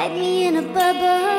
hide me in a bubble.